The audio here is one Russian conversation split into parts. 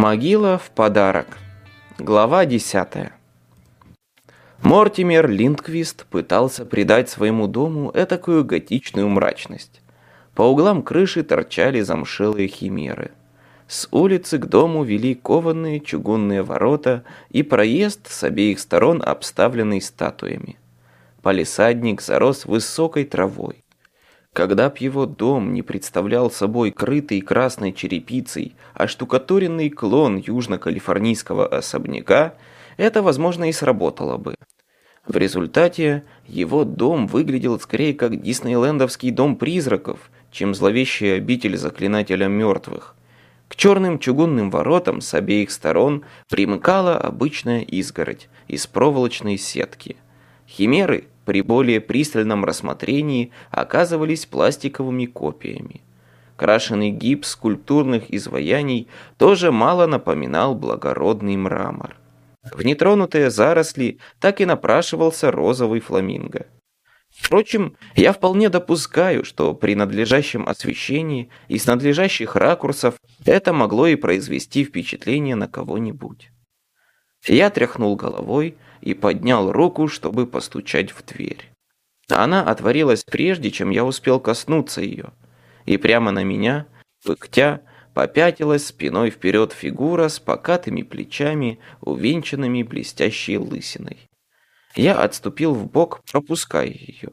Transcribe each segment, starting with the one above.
Могила в подарок. Глава 10. Мортимер Линдквист пытался придать своему дому этакую готичную мрачность. По углам крыши торчали замшелые химеры. С улицы к дому вели кованые чугунные ворота и проезд с обеих сторон обставленный статуями. Полисадник зарос высокой травой. Когда б его дом не представлял собой крытый красной черепицей, а штукатуренный клон южно-калифорнийского особняка, это, возможно, и сработало бы. В результате его дом выглядел скорее как диснейлендовский дом призраков, чем зловещая обитель заклинателя мертвых. К черным чугунным воротам с обеих сторон примыкала обычная изгородь из проволочной сетки. Химеры при более пристальном рассмотрении оказывались пластиковыми копиями. Крашеный гипс скульптурных изваяний тоже мало напоминал благородный мрамор. В нетронутые заросли так и напрашивался розовый фламинго. Впрочем, я вполне допускаю, что при надлежащем освещении и с надлежащих ракурсов это могло и произвести впечатление на кого-нибудь. Я тряхнул головой, и поднял руку, чтобы постучать в дверь. Она отворилась прежде, чем я успел коснуться ее, и прямо на меня, пыхтя, попятилась спиной вперед фигура с покатыми плечами, увенчанными блестящей лысиной. Я отступил в бок, пропуская ее.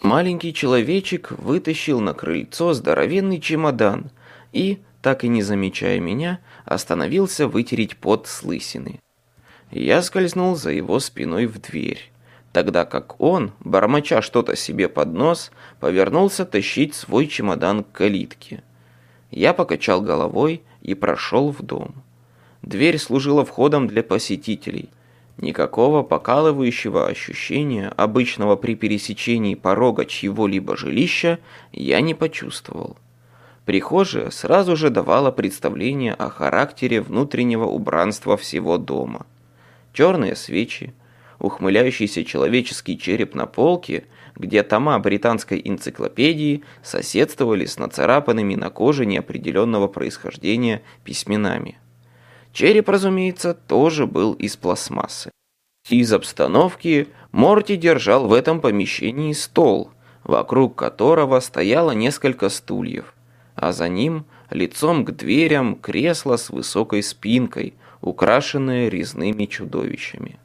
Маленький человечек вытащил на крыльцо здоровенный чемодан и, так и не замечая меня, остановился вытереть пот с лысины. Я скользнул за его спиной в дверь, тогда как он, бормоча что-то себе под нос, повернулся тащить свой чемодан к калитке. Я покачал головой и прошел в дом. Дверь служила входом для посетителей. Никакого покалывающего ощущения, обычного при пересечении порога чьего-либо жилища, я не почувствовал. Прихожая сразу же давала представление о характере внутреннего убранства всего дома – черные свечи, ухмыляющийся человеческий череп на полке, где тома британской энциклопедии соседствовали с нацарапанными на коже неопределенного происхождения письменами. Череп, разумеется, тоже был из пластмассы. Из обстановки Морти держал в этом помещении стол, вокруг которого стояло несколько стульев, а за ним, лицом к дверям, кресло с высокой спинкой, украшенное резными чудовищами.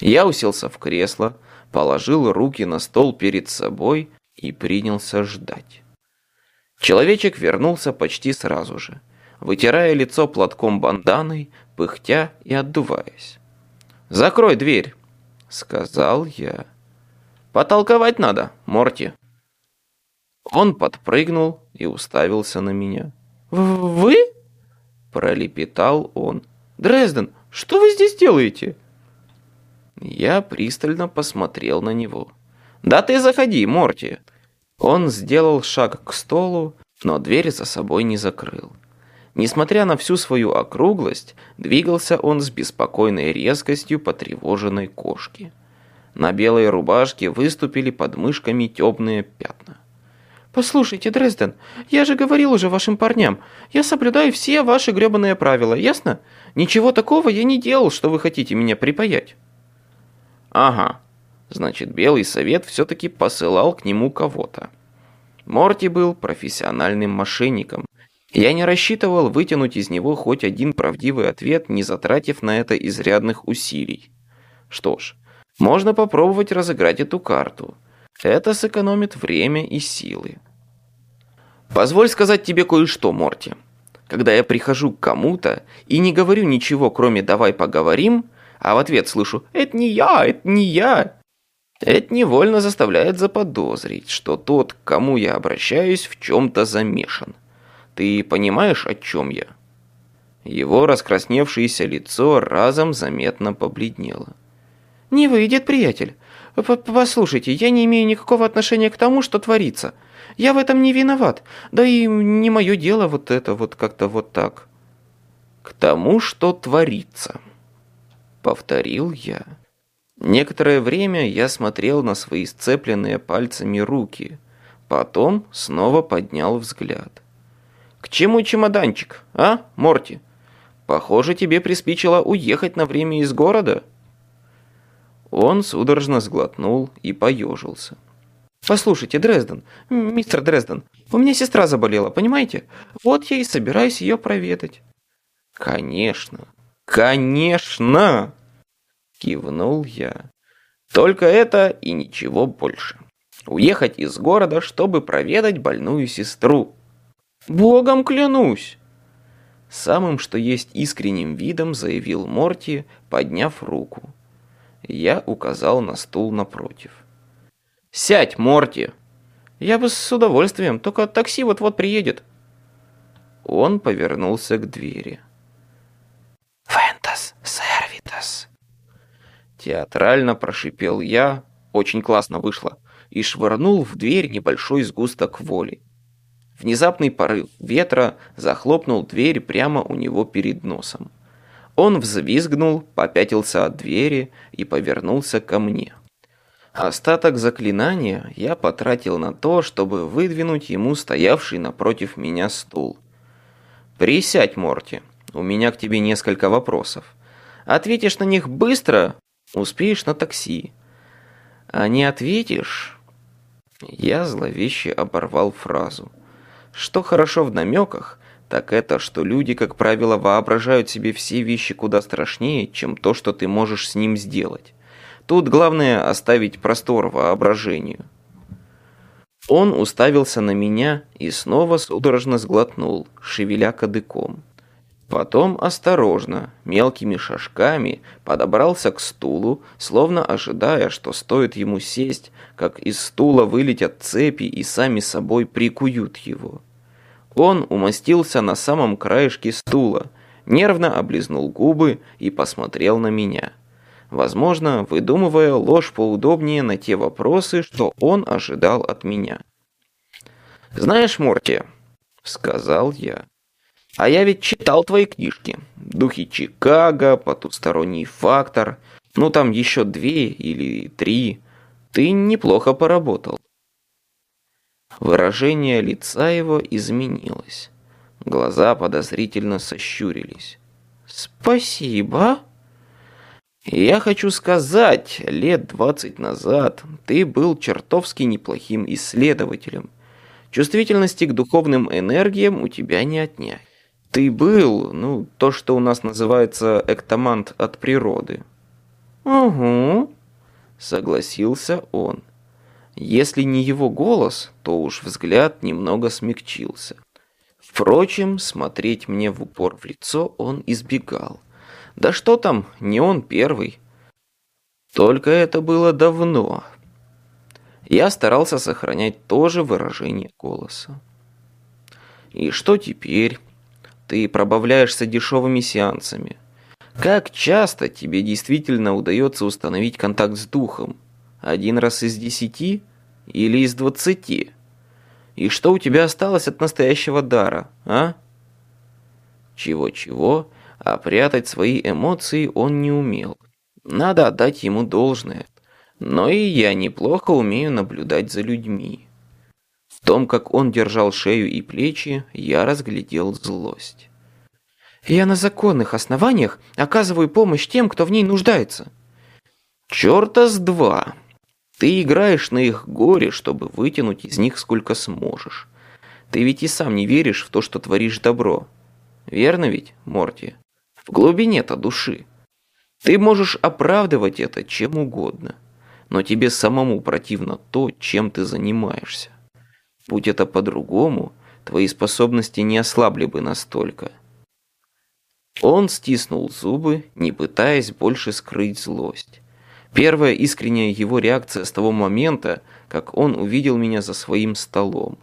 Я уселся в кресло, положил руки на стол перед собой и принялся ждать. Человечек вернулся почти сразу же, вытирая лицо платком банданой, пыхтя и отдуваясь. «Закрой дверь», — сказал я. «Потолковать надо, Морти». Он подпрыгнул и уставился на меня. «Вы?» – пролепетал он. Дрезден, что вы здесь делаете?» Я пристально посмотрел на него. «Да ты заходи, Морти!» Он сделал шаг к столу, но дверь за собой не закрыл. Несмотря на всю свою округлость, двигался он с беспокойной резкостью потревоженной кошки. На белой рубашке выступили под мышками темные пятна. «Послушайте, Дрезден, я же говорил уже вашим парням, я соблюдаю все ваши гребаные правила, ясно? Ничего такого я не делал, что вы хотите меня припаять». «Ага, значит, Белый Совет все-таки посылал к нему кого-то». Морти был профессиональным мошенником. Я не рассчитывал вытянуть из него хоть один правдивый ответ, не затратив на это изрядных усилий. Что ж, можно попробовать разыграть эту карту – это сэкономит время и силы. Позволь сказать тебе кое-что, Морти. Когда я прихожу к кому-то и не говорю ничего, кроме «давай поговорим», а в ответ слышу «это не я, это не я», это невольно заставляет заподозрить, что тот, к кому я обращаюсь, в чем-то замешан. Ты понимаешь, о чем я? Его раскрасневшееся лицо разом заметно побледнело. «Не выйдет, приятель. «Послушайте, я не имею никакого отношения к тому, что творится. Я в этом не виноват. Да и не мое дело вот это вот как-то вот так». «К тому, что творится», — повторил я. Некоторое время я смотрел на свои сцепленные пальцами руки, потом снова поднял взгляд. «К чему чемоданчик, а, Морти? Похоже, тебе приспичило уехать на время из города». Он судорожно сглотнул и поежился. «Послушайте, Дрезден, мистер Дрезден, у меня сестра заболела, понимаете? Вот я и собираюсь ее проведать». «Конечно, конечно!» Кивнул я. «Только это и ничего больше. Уехать из города, чтобы проведать больную сестру. Богом клянусь!» Самым, что есть искренним видом, заявил Морти, подняв руку. Я указал на стул напротив. «Сядь, Морти!» «Я бы с удовольствием, только такси вот-вот приедет». Он повернулся к двери. «Вентас сервитас!» Театрально прошипел я, очень классно вышло, и швырнул в дверь небольшой сгусток воли. Внезапный порыв ветра захлопнул дверь прямо у него перед носом. Он взвизгнул, попятился от двери и повернулся ко мне. Остаток заклинания я потратил на то, чтобы выдвинуть ему стоявший напротив меня стул. «Присядь, Морти, у меня к тебе несколько вопросов. Ответишь на них быстро, успеешь на такси. А не ответишь...» Я зловеще оборвал фразу. Что хорошо в намеках, так это, что люди, как правило, воображают себе все вещи куда страшнее, чем то, что ты можешь с ним сделать. Тут главное оставить простор воображению. Он уставился на меня и снова судорожно сглотнул, шевеля кадыком. Потом осторожно, мелкими шажками подобрался к стулу, словно ожидая, что стоит ему сесть, как из стула вылетят цепи и сами собой прикуют его. Он умостился на самом краешке стула, нервно облизнул губы и посмотрел на меня. Возможно, выдумывая ложь поудобнее на те вопросы, что он ожидал от меня. «Знаешь, Морти», — сказал я, — «а я ведь читал твои книжки. Духи Чикаго, потусторонний фактор, ну там еще две или три. Ты неплохо поработал. Выражение лица его изменилось. Глаза подозрительно сощурились. «Спасибо!» «Я хочу сказать, лет двадцать назад ты был чертовски неплохим исследователем. Чувствительности к духовным энергиям у тебя не отнять. Ты был, ну, то, что у нас называется эктомант от природы». «Угу», — согласился он. Если не его голос, то уж взгляд немного смягчился. Впрочем, смотреть мне в упор в лицо он избегал. Да что там, не он первый. Только это было давно. Я старался сохранять то же выражение голоса. И что теперь? Ты пробавляешься дешевыми сеансами. Как часто тебе действительно удается установить контакт с духом? Один раз из десяти или из двадцати? И что у тебя осталось от настоящего дара, а? Чего-чего, а прятать свои эмоции он не умел. Надо отдать ему должное. Но и я неплохо умею наблюдать за людьми. В том, как он держал шею и плечи, я разглядел злость. «Я на законных основаниях оказываю помощь тем, кто в ней нуждается». «Чёрта с два!» Ты играешь на их горе, чтобы вытянуть из них сколько сможешь. Ты ведь и сам не веришь в то, что творишь добро. Верно ведь, Морти? В глубине-то души. Ты можешь оправдывать это чем угодно, но тебе самому противно то, чем ты занимаешься. Будь это по-другому, твои способности не ослабли бы настолько. Он стиснул зубы, не пытаясь больше скрыть злость. Первая искренняя его реакция с того момента, как он увидел меня за своим столом.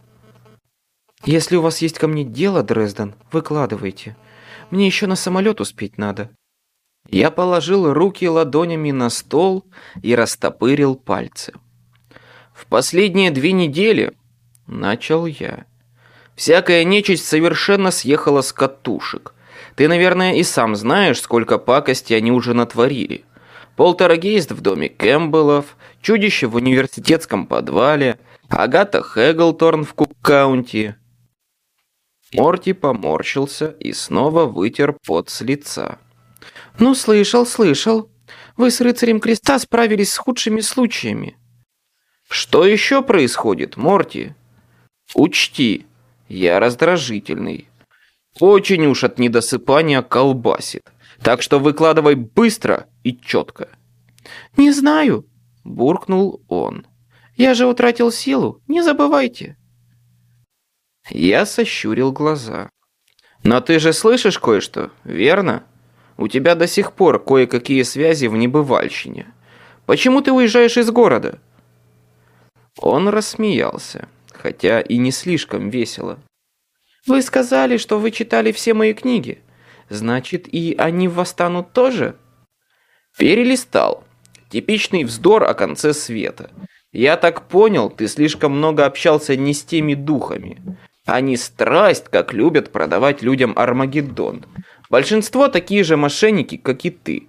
«Если у вас есть ко мне дело, Дрезден, выкладывайте. Мне еще на самолет успеть надо». Я положил руки ладонями на стол и растопырил пальцы. «В последние две недели...» — начал я. «Всякая нечисть совершенно съехала с катушек. Ты, наверное, и сам знаешь, сколько пакости они уже натворили. Полтергейст в доме Кэмпбеллов, чудище в университетском подвале, Агата Хэглторн в Кук-каунти. Морти поморщился и снова вытер пот с лица. «Ну, слышал, слышал. Вы с рыцарем креста справились с худшими случаями». «Что еще происходит, Морти?» «Учти, я раздражительный. Очень уж от недосыпания колбасит. Так что выкладывай быстро и четко». «Не знаю», — буркнул он. «Я же утратил силу, не забывайте». Я сощурил глаза. «Но ты же слышишь кое-что, верно? У тебя до сих пор кое-какие связи в небывальщине. Почему ты уезжаешь из города?» Он рассмеялся, хотя и не слишком весело. «Вы сказали, что вы читали все мои книги. Значит, и они восстанут тоже?» «Перелистал. Типичный вздор о конце света. Я так понял, ты слишком много общался не с теми духами. Они страсть, как любят продавать людям Армагеддон. Большинство такие же мошенники, как и ты.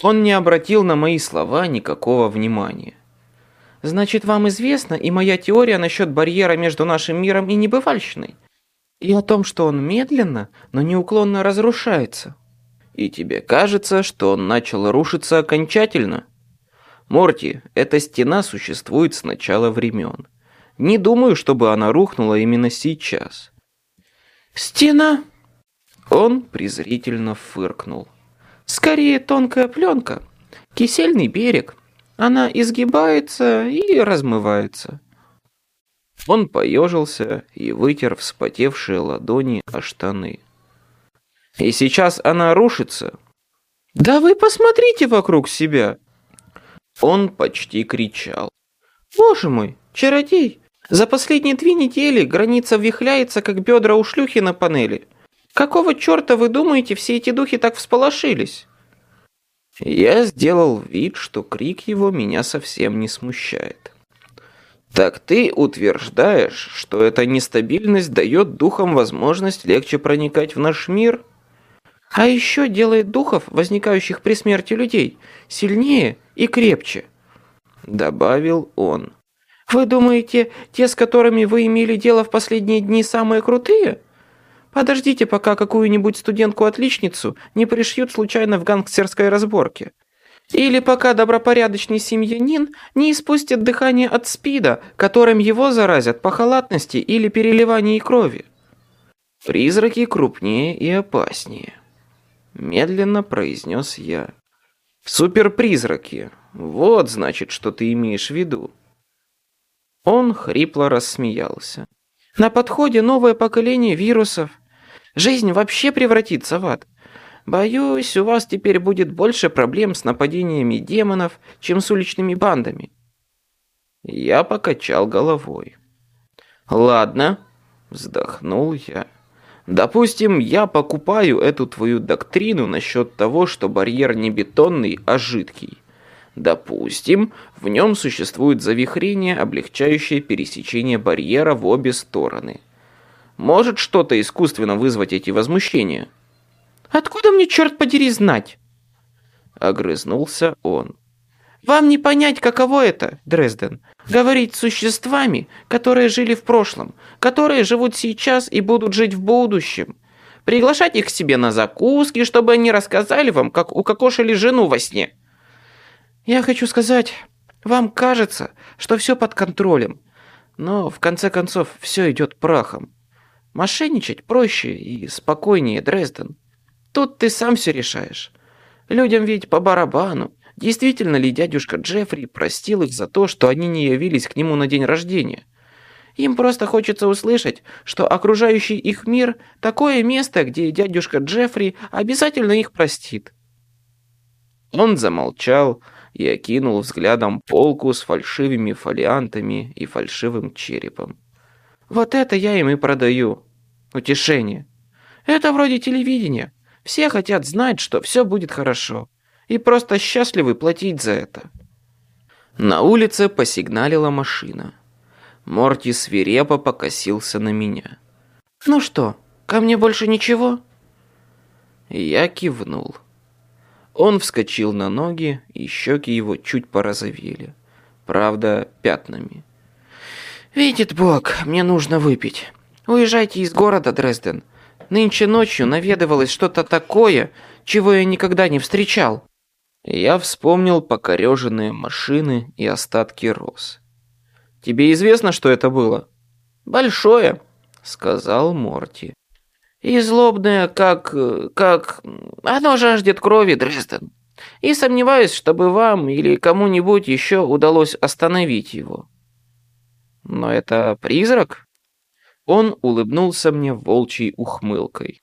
Он не обратил на мои слова никакого внимания. Значит, вам известна и моя теория насчет барьера между нашим миром и небывальщиной? И о том, что он медленно, но неуклонно разрушается. И тебе кажется, что он начал рушиться окончательно? Морти, эта стена существует с начала времен. Не думаю, чтобы она рухнула именно сейчас. Стена? Он презрительно фыркнул. Скорее тонкая пленка. Кисельный берег. Она изгибается и размывается. Он поежился и вытер вспотевшие ладони о штаны. И сейчас она рушится. Да вы посмотрите вокруг себя. Он почти кричал. Боже мой, чародей, за последние две недели граница вихляется, как бедра у шлюхи на панели. Какого черта вы думаете, все эти духи так всполошились? Я сделал вид, что крик его меня совсем не смущает. Так ты утверждаешь, что эта нестабильность дает духам возможность легче проникать в наш мир? А еще делает духов, возникающих при смерти людей, сильнее и крепче. Добавил он. Вы думаете, те, с которыми вы имели дело в последние дни, самые крутые? Подождите, пока какую-нибудь студентку-отличницу не пришьют случайно в гангстерской разборке. Или пока добропорядочный семьянин не испустит дыхание от спида, которым его заразят по халатности или переливании крови. Призраки крупнее и опаснее. Медленно произнес я. Суперпризраки. Вот, значит, что ты имеешь в виду. Он хрипло рассмеялся. На подходе новое поколение вирусов. Жизнь вообще превратится в ад. Боюсь, у вас теперь будет больше проблем с нападениями демонов, чем с уличными бандами. Я покачал головой. Ладно, вздохнул я. Допустим, я покупаю эту твою доктрину насчет того, что барьер не бетонный, а жидкий. Допустим, в нем существует завихрение, облегчающее пересечение барьера в обе стороны. Может что-то искусственно вызвать эти возмущения? Откуда мне, черт подери, знать? Огрызнулся он. Вам не понять, каково это, Дрезден, говорить с существами, которые жили в прошлом, которые живут сейчас и будут жить в будущем. Приглашать их к себе на закуски, чтобы они рассказали вам, как укокошили жену во сне. Я хочу сказать, вам кажется, что все под контролем, но в конце концов все идет прахом. Мошенничать проще и спокойнее, Дрезден. Тут ты сам все решаешь. Людям ведь по барабану, действительно ли дядюшка Джеффри простил их за то, что они не явились к нему на день рождения. Им просто хочется услышать, что окружающий их мир – такое место, где дядюшка Джеффри обязательно их простит. Он замолчал, и окинул взглядом полку с фальшивыми фолиантами и фальшивым черепом. «Вот это я им и продаю. Утешение. Это вроде телевидения. Все хотят знать, что все будет хорошо. И просто счастливы платить за это». На улице посигналила машина. Морти свирепо покосился на меня. «Ну что, ко мне больше ничего?» Я кивнул. Он вскочил на ноги, и щеки его чуть порозовели. Правда, пятнами. «Видит Бог, мне нужно выпить. Уезжайте из города, Дрезден. Нынче ночью наведывалось что-то такое, чего я никогда не встречал. Я вспомнил покореженные машины и остатки роз. Тебе известно, что это было? Большое, сказал Морти. И злобное, как... как... Оно жаждет крови, Дрезден. И сомневаюсь, чтобы вам или кому-нибудь еще удалось остановить его. Но это призрак? Он улыбнулся мне волчьей ухмылкой.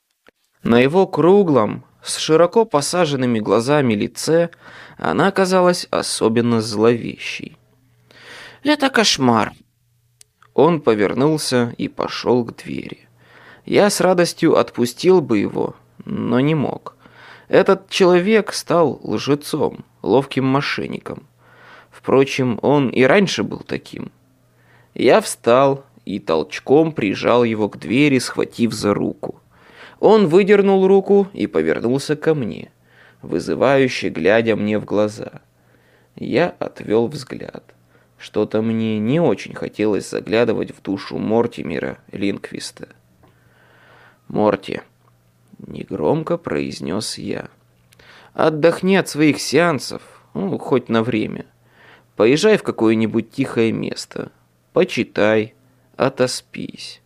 На его круглом, с широко посаженными глазами лице она казалась особенно зловещей. «Это кошмар!» Он повернулся и пошел к двери. Я с радостью отпустил бы его, но не мог. Этот человек стал лжецом, ловким мошенником. Впрочем, он и раньше был таким. Я встал и толчком прижал его к двери, схватив за руку. Он выдернул руку и повернулся ко мне, вызывающе глядя мне в глаза. Я отвел взгляд. Что-то мне не очень хотелось заглядывать в душу Мортимера Линквиста. «Морти», — негромко произнес я, — «отдохни от своих сеансов, ну, хоть на время. Поезжай в какое-нибудь тихое место, почитай, отоспись».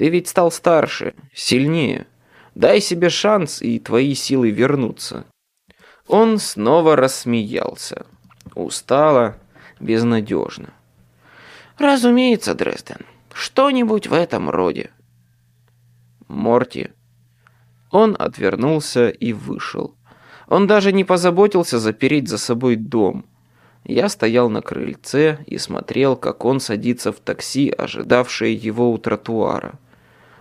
Ты ведь стал старше, сильнее. Дай себе шанс, и твои силы вернутся». Он снова рассмеялся. Устало, безнадежно. «Разумеется, Дрезден. Что-нибудь в этом роде». Морти. Он отвернулся и вышел. Он даже не позаботился запереть за собой дом. Я стоял на крыльце и смотрел, как он садится в такси, ожидавшее его у тротуара.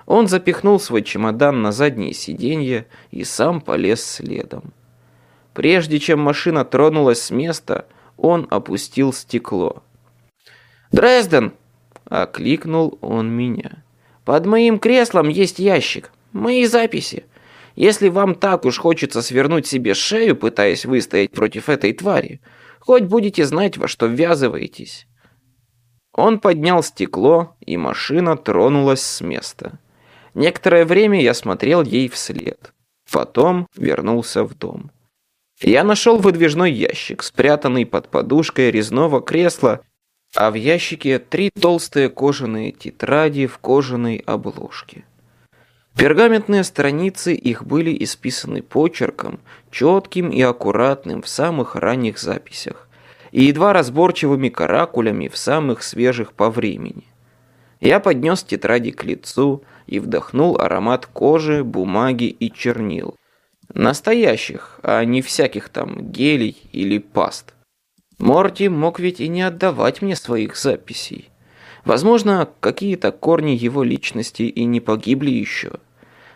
Он запихнул свой чемодан на заднее сиденье и сам полез следом. Прежде чем машина тронулась с места, он опустил стекло. «Дрезден!» – окликнул он меня. «Под моим креслом есть ящик. Мои записи. Если вам так уж хочется свернуть себе шею, пытаясь выстоять против этой твари, хоть будете знать, во что ввязываетесь». Он поднял стекло, и машина тронулась с места. Некоторое время я смотрел ей вслед. Потом вернулся в дом. Я нашел выдвижной ящик, спрятанный под подушкой резного кресла, а в ящике три толстые кожаные тетради в кожаной обложке. Пергаментные страницы их были исписаны почерком, четким и аккуратным в самых ранних записях, и едва разборчивыми каракулями в самых свежих по времени. Я поднес тетради к лицу и вдохнул аромат кожи, бумаги и чернил. Настоящих, а не всяких там гелей или паст. Морти мог ведь и не отдавать мне своих записей. Возможно, какие-то корни его личности и не погибли еще.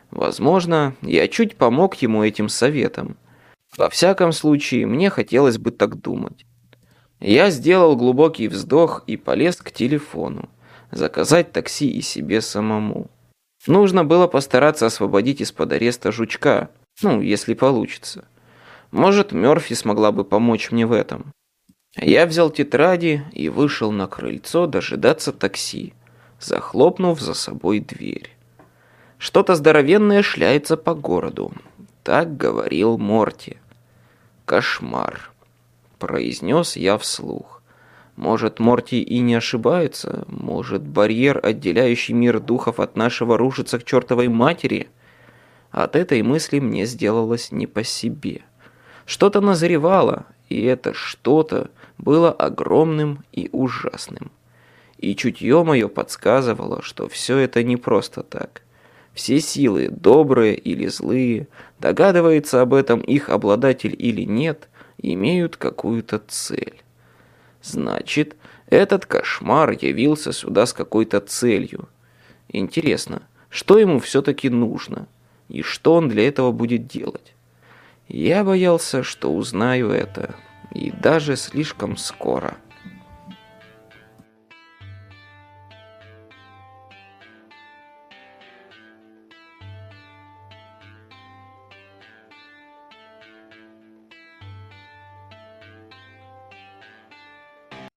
Возможно, я чуть помог ему этим советом. Во всяком случае, мне хотелось бы так думать. Я сделал глубокий вздох и полез к телефону заказать такси и себе самому. Нужно было постараться освободить из-под ареста жучка, ну, если получится. Может, Мёрфи смогла бы помочь мне в этом. Я взял тетради и вышел на крыльцо дожидаться такси, захлопнув за собой дверь. Что-то здоровенное шляется по городу. Так говорил Морти. Кошмар, произнес я вслух. Может, Морти и не ошибается? Может, барьер, отделяющий мир духов от нашего, рушится к чертовой матери? От этой мысли мне сделалось не по себе. Что-то назревало, и это что-то было огромным и ужасным. И чутье мое подсказывало, что все это не просто так. Все силы, добрые или злые, догадывается об этом их обладатель или нет, имеют какую-то цель. Значит, этот кошмар явился сюда с какой-то целью. Интересно, что ему все-таки нужно? И что он для этого будет делать? Я боялся, что узнаю это. И даже слишком скоро.